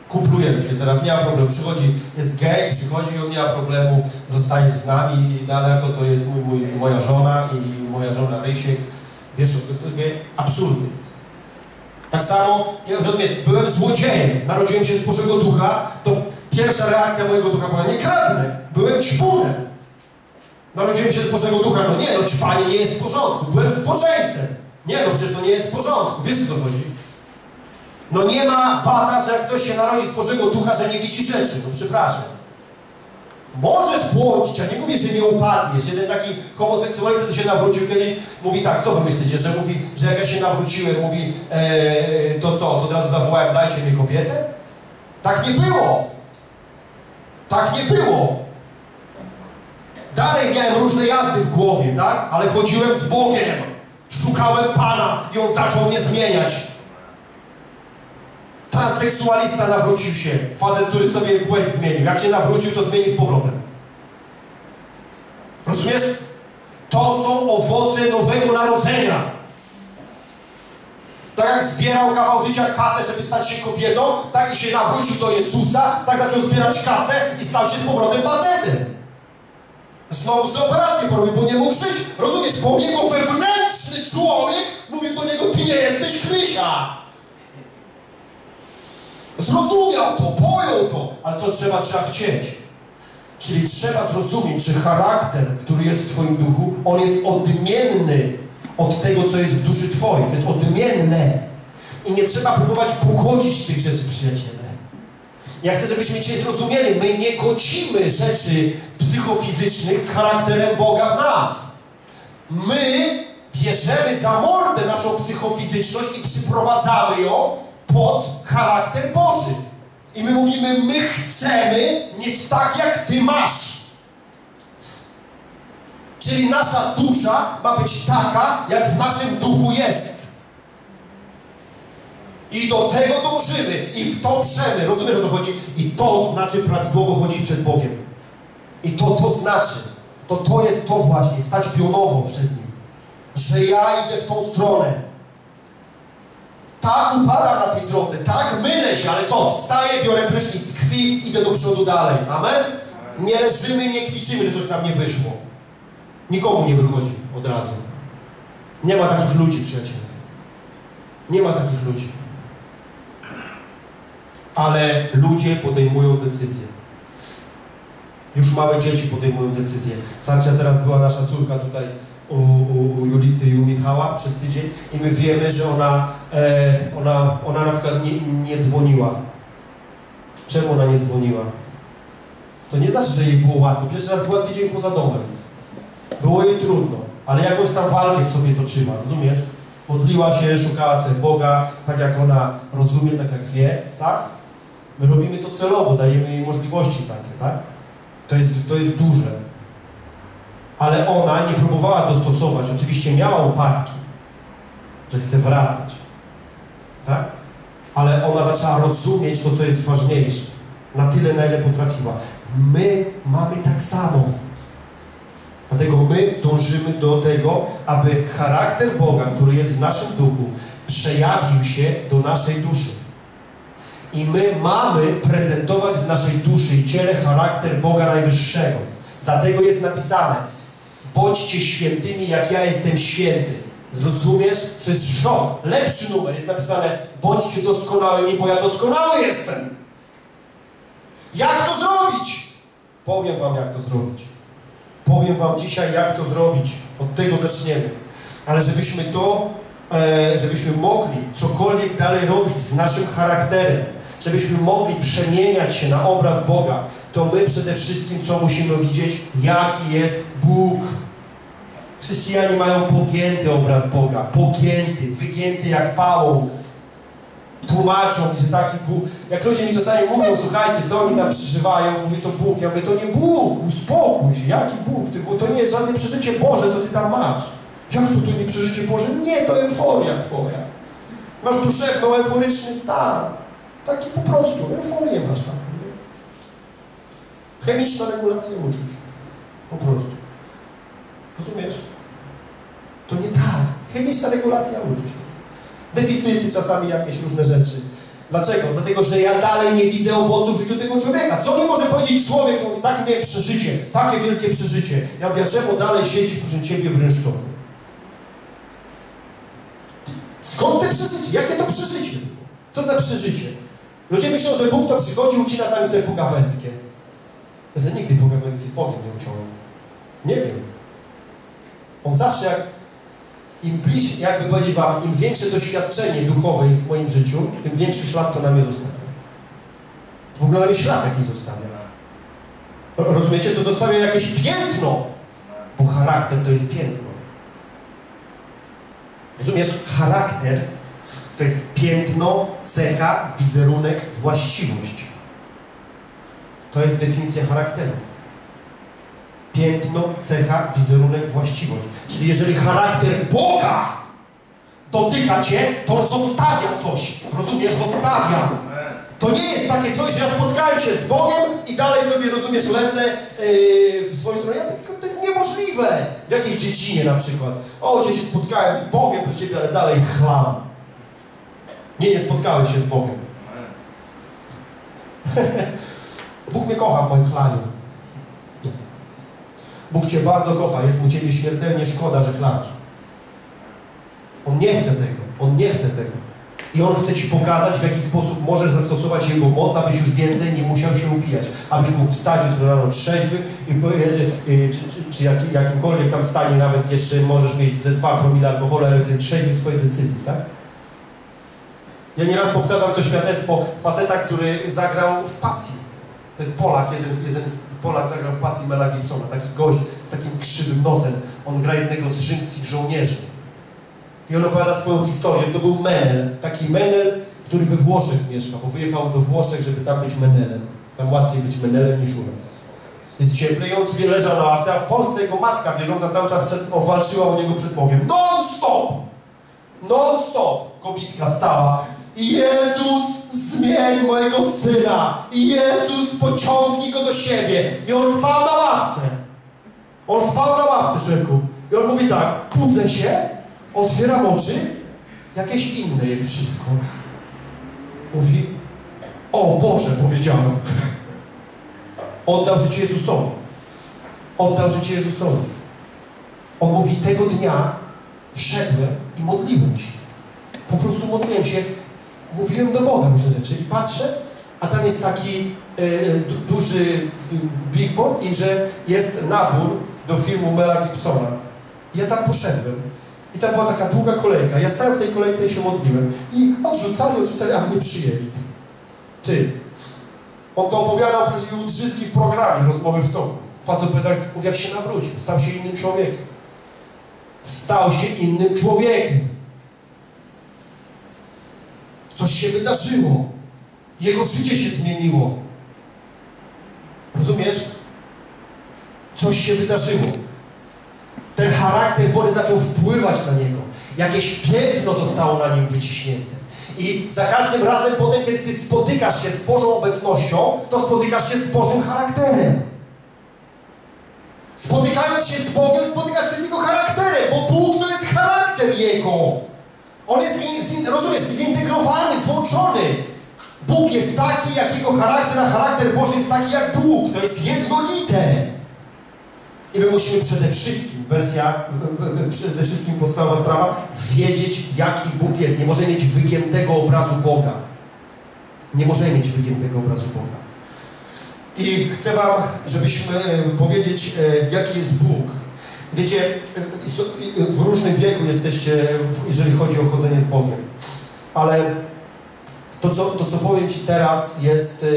Kumplujemy się teraz, nie ma problemu. Przychodzi, jest gej, przychodzi i on nie ma problemu, zostaje z nami i to, to jest mój, mój, moja żona i moja żona Rysiek. Wiesz, absurdny. Tak samo, rozumiesz, byłem złodziejem, narodziłem się z Bożego Ducha, to pierwsza reakcja mojego ducha była, nie kradnę, byłem ćpunem. Narodziłem się z Bożego Ducha, no nie, no ćpanie nie jest w porządku, byłem zbożeńcem. Nie no, przecież to nie jest w porządku, wiesz co chodzi? No nie ma bata, że jak ktoś się narodzi z Bożego Ducha, że nie widzi rzeczy, no przepraszam. Możesz błądzić, a nie mówię, że nie upadniesz. Jeden taki homoseksualista, to się nawrócił kiedyś, mówi tak, co wy myślicie, że mówi, że jak ja się nawróciłem, mówi, e, to co, to od razu zawołałem, dajcie mi kobietę? Tak nie było. Tak nie było. Dalej miałem różne jazdy w głowie, tak? Ale chodziłem z Bogiem. Szukałem Pana i On zaczął mnie zmieniać. Transseksualista nawrócił się. Facet, który sobie płeć zmienił. Jak się nawrócił, to zmieni z powrotem. Rozumiesz? To są owoce nowego narodzenia. Tak jak zbierał kawał życia kasę, żeby stać się kobietą, tak i się nawrócił do Jezusa, tak zaczął zbierać kasę i stał się z powrotem facetem. Znowu sobie operację porobił, bo nie mógł żyć. Rozumiesz, bo jego wewnętrzny człowiek mówił do niego, ty nie jesteś Krysia. Zrozumiał to, pojął to, ale co trzeba, trzeba chcieć. Czyli trzeba zrozumieć, że charakter, który jest w Twoim duchu, on jest odmienny od tego, co jest w duszy Twojej. To jest odmienne. I nie trzeba próbować pogodzić tych rzeczy, przyjaciele. Ja chcę, żebyśmy dzisiaj zrozumieli, my nie godzimy rzeczy psychofizycznych z charakterem Boga w nas. My bierzemy za mordę naszą psychofizyczność i przyprowadzamy ją pod charakter Boży. I my mówimy, my chcemy mieć tak, jak Ty masz. Czyli nasza dusza ma być taka, jak w naszym duchu jest. I do tego dążymy i w to przemy. Rozumiesz o to chodzi? I to znaczy prawidłowo chodzić przed Bogiem. I to to znaczy. To to jest to właśnie, stać pionowo przed Nim. Że ja idę w tą stronę. Tak upadam na tej drodze, tak mylę się, ale co? Wstaję, biorę prysznic krwi, idę do przodu dalej. Amen? Nie leżymy, nie kwiczymy, że coś nam nie wyszło. Nikomu nie wychodzi od razu. Nie ma takich ludzi, przyjaciele. Nie ma takich ludzi. Ale ludzie podejmują decyzje. Już małe dzieci podejmują decyzje. Sarcia teraz była nasza córka tutaj u, u, Julity i u Michała przez tydzień i my wiemy, że ona, e, ona, ona na przykład nie, nie dzwoniła. Czemu ona nie dzwoniła? To nie znaczy, że jej było łatwo. Pierwszy raz była tydzień poza domem. Było jej trudno, ale jakąś tam walkę w sobie toczyła, rozumiesz? Modliła się, szukała sobie Boga, tak jak ona rozumie, tak jak wie, tak? My robimy to celowo, dajemy jej możliwości takie, tak? To jest, to jest duże. Ale ona nie próbowała dostosować. Oczywiście miała upadki, że chce wracać. Tak? Ale ona zaczęła rozumieć to, co jest ważniejsze. Na tyle, na ile potrafiła. My mamy tak samo. Dlatego my dążymy do tego, aby charakter Boga, który jest w naszym duchu, przejawił się do naszej duszy. I my mamy prezentować w naszej duszy i ciele charakter Boga Najwyższego. Dlatego jest napisane, bądźcie świętymi, jak ja jestem święty. Rozumiesz? To jest szok. Lepszy numer. Jest napisane, bądźcie doskonałymi, bo ja doskonały jestem. Jak to zrobić? Powiem wam, jak to zrobić. Powiem wam dzisiaj, jak to zrobić. Od tego zaczniemy. Ale żebyśmy to, e, żebyśmy mogli cokolwiek dalej robić z naszym charakterem, żebyśmy mogli przemieniać się na obraz Boga, to my przede wszystkim co musimy widzieć? Jaki jest Bóg. Chrześcijanie mają pogięty obraz Boga, pogięty, wygięty jak pałąk. Tłumaczą że taki Bóg. Jak ludzie mi czasami mówią, słuchajcie, co oni tam przeżywają, mówi to Bóg. Ja mówię, to nie Bóg, uspokój się, jaki Bóg? Ty, to nie jest żadne przeżycie Boże, co ty tam masz. Jak to to nie przeżycie Boże? Nie, to euforia twoja. Masz duszewną, euforyczny stan. Taki po prostu, euforię masz taką. Chemiczna regulacja uczuć. Po prostu. Rozumiesz? To nie tak. Chemiczna regulacja uczuć. Deficyty czasami jakieś różne rzeczy. Dlaczego? Dlatego, że ja dalej nie widzę owoców w życiu tego człowieka. Co mi może powiedzieć człowiek, mówi, takie miałem przeżycie, takie wielkie przeżycie. Ja mówię, czemu dalej siedzisz proszę Ciebie w rynsztoku? Skąd te przeżycie? Jakie to przeżycie? Co za przeżycie? Ludzie myślą, że Bóg to przychodzi, ucina tam sobie pogawędkę. Ja za nigdy pogawędki z Bogiem nie uciąłem. Nie wiem. On zawsze jak im bliżej, jakby powiedzieć wam, im większe doświadczenie duchowe jest w moim życiu, tym większy ślad to na mnie zostawia. W ogóle na mnie ślad jakiś zostawia. Rozumiecie? To zostawia jakieś piętno, bo charakter to jest piętno. Rozumiesz? Charakter to jest piętno, cecha, wizerunek, właściwość. To jest definicja charakteru. Piętno, cecha, wizerunek, właściwość. Czyli jeżeli charakter Boga dotyka Cię, to zostawia coś. Rozumiesz? Zostawia. To nie jest takie coś, że ja spotkałem się z Bogiem i dalej sobie, rozumiesz, lecę yy, w swoją stronę. Ja, tylko to jest niemożliwe. W jakiejś dziedzinie na przykład. O, cię się spotkałem z Bogiem, proszę Ciebie, ale dalej chlam. Nie, nie spotkałeś się z Bogiem. Bóg mnie kocha w moim chlaniu. Bóg Cię bardzo kocha, jest mu Ciebie śmiertelnie szkoda, że chlanisz. On nie chce tego, On nie chce tego. I On chce Ci pokazać, w jaki sposób możesz zastosować Jego moc, abyś już więcej nie musiał się upijać. Abyś mógł wstać jutro rano trzeźwy i, e, e, czy, czy, czy jak, jakimkolwiek tam stanie nawet jeszcze możesz mieć ze dwa promile alkoholu, ale wtedy trzeźwy w swojej decyzji, tak? Ja nieraz powtarzam to świadectwo faceta, który zagrał w pasji. To jest Polak, jeden z, jeden z Polak zagrał w pasji Mela Gibsona, taki gość z takim krzywym nosem. On gra jednego z rzymskich żołnierzy. I on opowiada swoją historię. To był Menel, taki Menel, który we Włoszech mieszka, bo wyjechał do Włoszech, żeby tam być Menelem. Tam łatwiej być Menelem niż u nas. Jest cieplej on sobie leżał na ławce, a w Polsce jego matka wierząca cały czas przed, o, walczyła o niego przed Bogiem. Non stop! Non stop! Kobitka stała. Jezus zmień mojego syna! Jezus pociągnij go do siebie! I on spał na ławce. On spał na ławce, człowieku. I on mówi tak, budzę się, otwieram oczy, jakieś inne jest wszystko. Mówi, o Boże, powiedziałem. Oddał życie Jezusowi. Oddał życie Jezusowi. On mówi, tego dnia szedłem i modliłem się. Po prostu modliłem się, mówiłem do Boga różne rzeczy i patrzę, a tam jest taki du- duży e, billboard i że jest nabór do filmu Mela Gibsona. I ja tam poszedłem. I tam była taka długa kolejka. Ja stałem w tej kolejce i się modliłem. I odrzucali, odrzucali, a mnie przyjęli. Ty. On to opowiadał u Drzyski w programie Rozmowy w toku. Facet powiedział, mówi, jak się nawrócił, stał się innym człowiekiem. Stał się innym człowiekiem. Coś się wydarzyło. Jego życie się zmieniło. Rozumiesz? Coś się wydarzyło. Ten charakter Bory zaczął wpływać na niego. Jakieś piętno zostało na nim wyciśnięte. I za każdym razem potem, kiedy ty spotykasz się z Bożą obecnością, to spotykasz się z Bożym charakterem. Spotykając się z Bogiem, spotykasz się z Jego charakterem, bo Bóg to jest charakter Jego. On jest, rozumiesz, zintegrowany, złączony. Bóg jest taki, jak Jego charakter, a charakter Boży jest taki jak Bóg. To jest jednolite. I my musimy przede wszystkim, wersja, przede wszystkim podstawowa sprawa, wiedzieć, jaki Bóg jest. Nie możemy mieć wygiętego obrazu Boga. Nie możemy mieć wygiętego obrazu Boga. I chcę Wam, żebyśmy e, powiedzieć, e, jaki jest Bóg. Wiecie, w różnym wieku jesteście, jeżeli chodzi o chodzenie z Bogiem. Ale to, co, to, co powiem Ci teraz, jest e,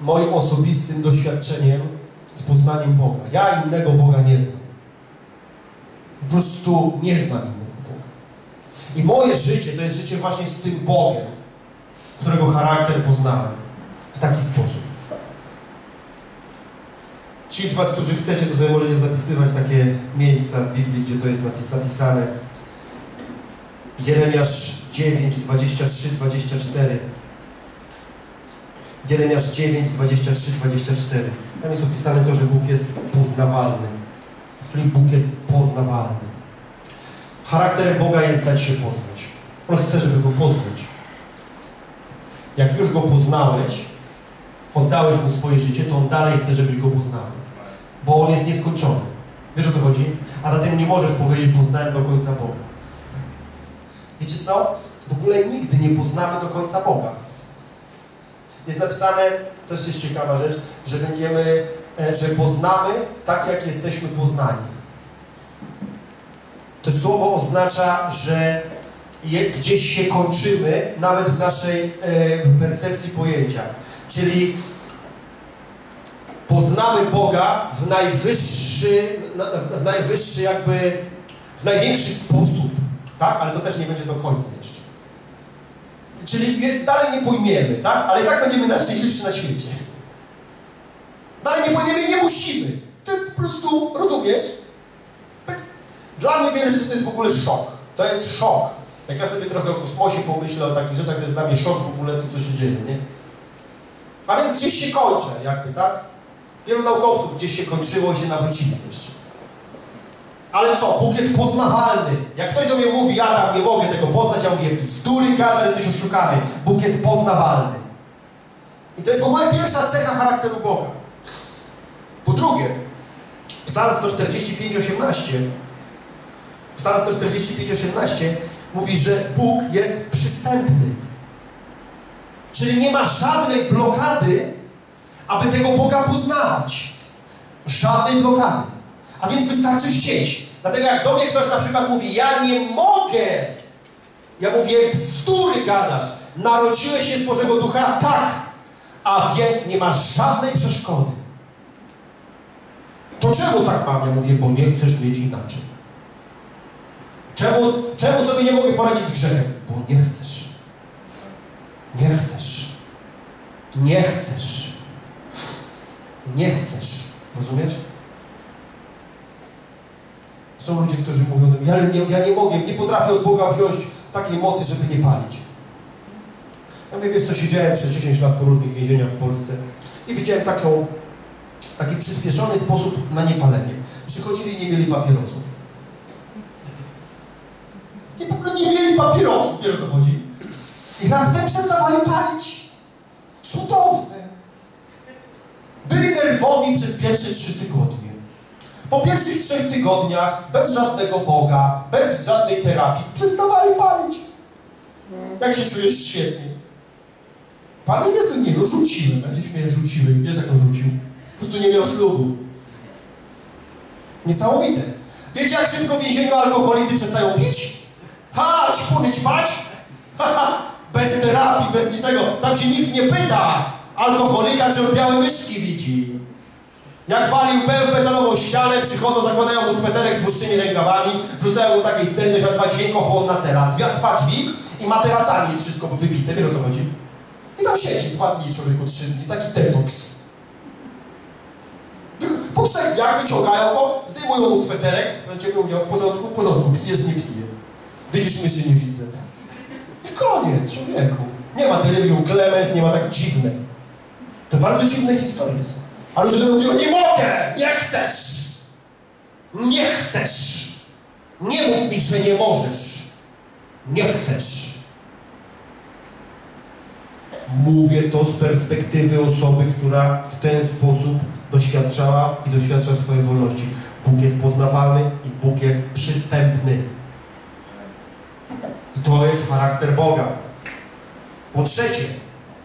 moim osobistym doświadczeniem z poznaniem Boga. Ja innego Boga nie znam. Po prostu nie znam innego Boga. I moje życie to jest życie właśnie z tym Bogiem, którego charakter poznałem w taki sposób. Ci z Was, którzy chcecie, to możecie zapisywać takie miejsca w Biblii, gdzie to jest zapisane. Jeremiasz 9, 23, 24. Jeremiasz 9, 23, 24. Tam jest opisane to, że Bóg jest poznawalny. Czyli Bóg jest poznawalny. Charakterem Boga jest dać się poznać. On chce, żeby Go poznać. Jak już Go poznałeś, oddałeś Mu swoje życie, to On dalej chce, żebyś Go poznał. Bo On jest nieskończony. Wiesz o co chodzi? A zatem nie możesz powiedzieć, poznałem do końca Boga. Wiecie co? W ogóle nigdy nie poznamy do końca Boga. Jest napisane, też jest ciekawa rzecz, że będziemy, e, że poznamy tak, jak jesteśmy poznani. To słowo oznacza, że je, gdzieś się kończymy, nawet w naszej e, percepcji pojęcia. Czyli poznamy Boga w najwyższy, na, w najwyższy jakby, w największy sposób. Tak? Ale to też nie będzie do końca jeszcze. Czyli dalej nie pojmiemy, tak? Ale i tak będziemy najszczęśliwsi na świecie. Dalej nie pojmiemy i nie musimy. Jest po prostu, rozumiesz? Dla mnie wiele rzeczy to jest w ogóle szok. To jest szok. Jak ja sobie trochę o kosmosie pomyślę, o takich rzeczach, to jest dla mnie szok w ogóle to, co się dzieje, nie? A więc gdzieś się kończę, jakby, tak? Wielu naukowców gdzieś się kończyło i się nawróciło jeszcze. Ale co? Bóg jest poznawalny. Jak ktoś do mnie mówi, ja tam nie mogę tego poznać, ja mówię, bzdury gada, jesteś oszukany. Bóg jest poznawalny. I to jest ogóle pierwsza cecha charakteru Boga. Po drugie, Psalm 145, 18 Psalm 145, 18 mówi, że Bóg jest przystępny. Czyli nie ma żadnej blokady, aby tego Boga poznawać. Żadnej blokady. A więc wystarczy chcieć. Dlatego jak do mnie ktoś na przykład mówi, ja nie mogę, ja mówię, bzdury gadasz, narodziłeś się z Bożego Ducha? Tak. A więc nie ma żadnej przeszkody. To czemu tak mam? Ja mówię, bo nie chcesz mieć inaczej. Czemu, czemu sobie nie mogę poradzić z grzechem? Bo nie chcesz. Nie chcesz. Nie chcesz. Nie chcesz. Rozumiesz? Są ludzie, którzy mówią, ja nie, ja nie mogę, nie potrafię od Boga wziąć takiej mocy, żeby nie palić. Ja mówię, wiesz co, siedziałem przez 10 lat po różnych więzieniach w Polsce i widziałem taką, taki przyspieszony sposób na niepalenie. Przychodzili i nie mieli papierosów. I po prostu nie mieli papierosów, wiesz o co chodzi. I raptem przestawali palić. Cudowne. Byli nerwowi przez pierwsze trzy tygodnie. Po pierwszych trzech tygodniach, bez żadnego Boga, bez żadnej terapii, przestawali palić. Jak się czujesz świetnie? Palił jest nie, no rzuciłem. Ja się. Wiesz jak on rzucił? Po prostu nie miał ślubów. Niesamowite. Wiecie jak szybko w więzieniu alkoholicy przestają pić? Ha, ćpuny ćpać? Ha, ha, bez terapii, bez niczego. Tam się nikt nie pyta alkoholika, czy on białe myszki widzi. Jak walił betonową ścianę, przychodzą, zakładają mu sweterek z dłuższymi rękawami, wrzucają do takiej celi, że nazywa dźwiękochłonna cela. Dwa, dwa dźwig i materacami jest wszystko wybite, wiesz o co chodzi? I tam siedzi dwa dni, człowieku, trzy dni, taki detoks. Po trzech dniach wyciągają go, zdejmują mu sweterek, będziemy mówią, w porządku, w porządku, pijesz, nie pije. Widzisz, myśli, nie widzę. I koniec, człowieku. Nie ma delirium clemens, nie ma tak dziwne. To bardzo dziwne historie są. A ludzie mówią, nie mogę, nie chcesz. Nie chcesz. Nie mów mi, że nie możesz. Nie chcesz. Mówię to z perspektywy osoby, która w ten sposób doświadczała i doświadcza swojej wolności. Bóg jest poznawalny i Bóg jest przystępny. I to jest charakter Boga. Po trzecie,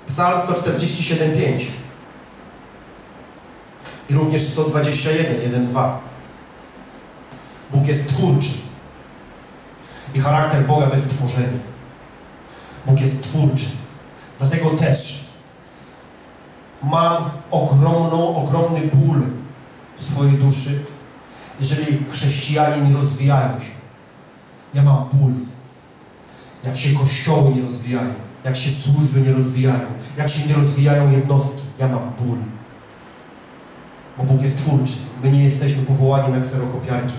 Psalm 147,5 i również 121, 1-2. Bóg jest twórczy. I charakter Boga to jest tworzenie. Bóg jest twórczy. Dlatego też mam ogromną, ogromny ból w swojej duszy, jeżeli chrześcijanie nie rozwijają się. Ja mam ból. Jak się kościoły nie rozwijają, jak się służby nie rozwijają, jak się nie rozwijają jednostki, ja mam ból. Bo Bóg jest twórczy. My nie jesteśmy powołani na kserokopiarki.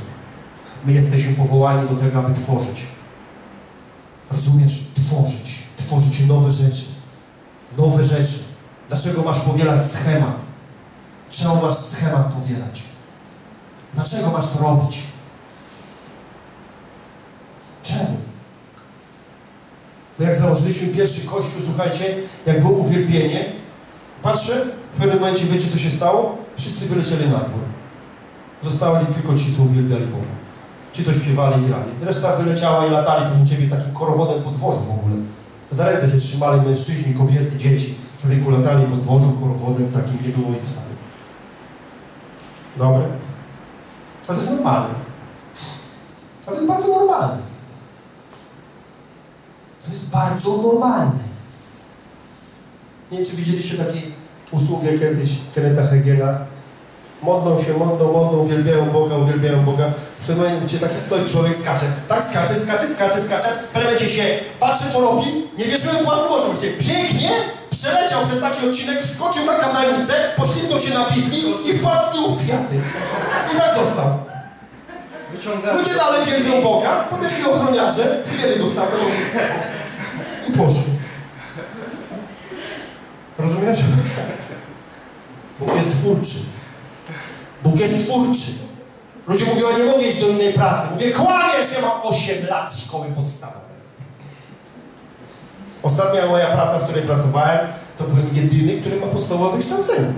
My jesteśmy powołani do tego, aby tworzyć. Rozumiesz? Tworzyć. Tworzyć nowe rzeczy. Nowe rzeczy. Dlaczego masz powielać schemat? Czemu masz schemat powielać? Dlaczego masz to robić? Czemu? No jak założyliśmy pierwszy kościół, słuchajcie, jak było uwielbienie, patrzę, w pewnym momencie wiecie, co się stało? Wszyscy wylecieli na dwór. Zostali tylko ci, co uwielbiali Boga. Ci, co śpiewali i grali. Reszta wyleciała i latali po ciebie takim korowodem po dworzu w ogóle. Za ręce się trzymali mężczyźni, kobiety, dzieci. Człowieku latali po dworzu korowodem, takim nie było ich w stanie. Dobre? A to jest normalne. A to jest bardzo normalne. To jest bardzo normalne. Nie wiem, czy widzieliście taką usługę kiedyś Keneta Hegela. Modlą się, modlą, modlą, uwielbiają Boga, uwielbiają Boga. W pewnym momencie taki stoi człowiek, skacze. Tak skacze, skacze, skacze, skacze. W pewnym momencie się patrzy, co robi. Nie wierzyłem własnym oczom. Pięknie przeleciał przez taki odcinek, wskoczył na kazalnicę, poślizgnął się na piknik i wpadł w kwiaty. I tak został. Ludzie dalej wielbią Boga, podeszli ochroniarze, chwilę go stawę i poszli. Rozumiesz? Bóg jest twórczy. Bóg jest twórczy. Ludzie mówią, ja nie mogę iść do innej pracy. Mówię, kłamiesz, ja mam 8 lat szkoły podstawowej. Ostatnia moja praca, w której pracowałem, to byłem jedyny, który ma podstawowe wykształcenie.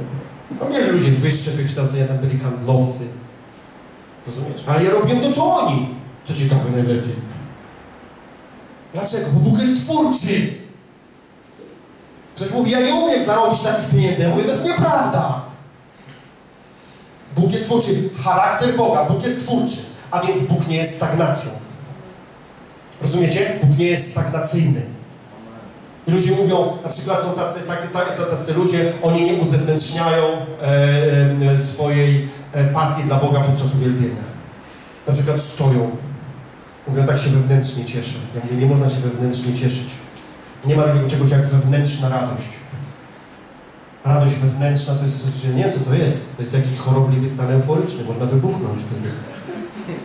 No mieli ludzie wyższe wykształcenia, tam byli handlowcy. Rozumiesz? Ale ja robiłem to, co oni. Co ciekawe najlepiej. Dlaczego? Bo Bóg jest twórczy. Ktoś mówi, ja nie umiem zarobić takich pieniędzy. Ja mówię, to jest nieprawda. Bóg jest twórczy. Charakter Boga, Bóg jest twórczy. A więc Bóg nie jest stagnacją. Rozumiecie? Bóg nie jest stagnacyjny. I ludzie mówią, na przykład są tacy, tacy, tacy, tacy ludzie, oni nie uzewnętrzniają e, e, swojej e, pasji dla Boga podczas uwielbienia. Na przykład stoją. Mówią, tak się wewnętrznie cieszę. Ja mówię, nie można się wewnętrznie cieszyć. Nie ma takiego czegoś jak wewnętrzna radość. Radość wewnętrzna to jest, ja nie wiem co to jest. To jest jakiś chorobliwy stan euforyczny, można wybuchnąć wtedy.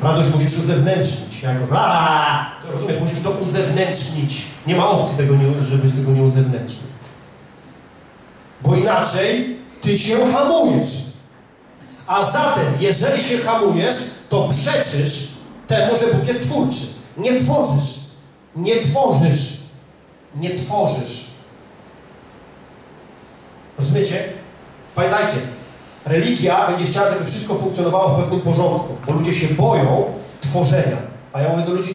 Radość musisz uzewnętrznić. Jak ra, to rozumiesz, musisz to uzewnętrznić. Nie ma opcji tego, nie, żebyś tego nie uzewnętrznił. Bo inaczej ty się hamujesz. A zatem, jeżeli się hamujesz, to przeczysz temu, że Bóg jest twórczy. Nie tworzysz. Nie tworzysz. Nie tworzysz. Rozumiecie? Pamiętajcie, religia będzie chciała, żeby wszystko funkcjonowało w pewnym porządku, bo ludzie się boją tworzenia. A ja mówię do ludzi,